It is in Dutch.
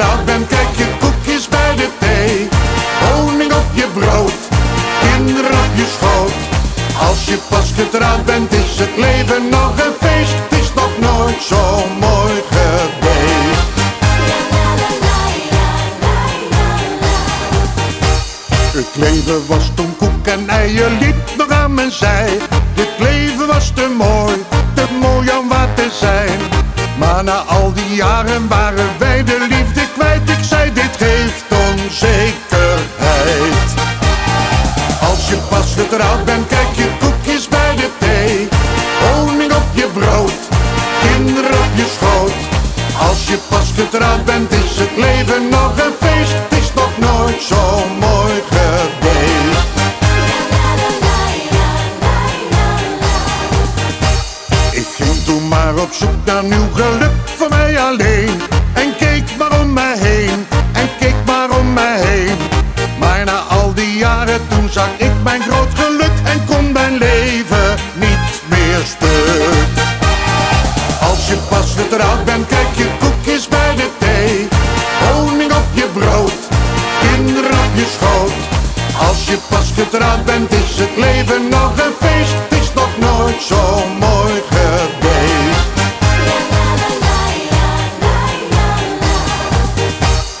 oud bent, kijk je koekjes bij de thee. Honing op je brood, kinderen op je schoot. Als je pas getrouwd bent, is het leven nog een feest. Is nog nooit zo mooi geweest. Het leven was toen koek en eieren liep nog aan mijn zij. Dit leven was te mooi, te mooi om waar te zijn. Maar na al die jaren waren bent, krijg je koekjes bij de thee. Honing op je brood, kinderen op je schoot. Als je pas getrouwd bent, is het leven nog een feest. Het is nog nooit zo mooi geweest. Ik ging toen maar op zoek naar nieuw geluk voor mij alleen. En keek maar om mij heen, en keek maar om mij heen. Maar na al die jaren toen zag ik mijn groot net eruit bent, kijk je koekjes bij de thee. Honing op je brood, kinderen op je schoot. Als je pas getrouwd bent, is het leven nog een feest. Het is nog nooit zo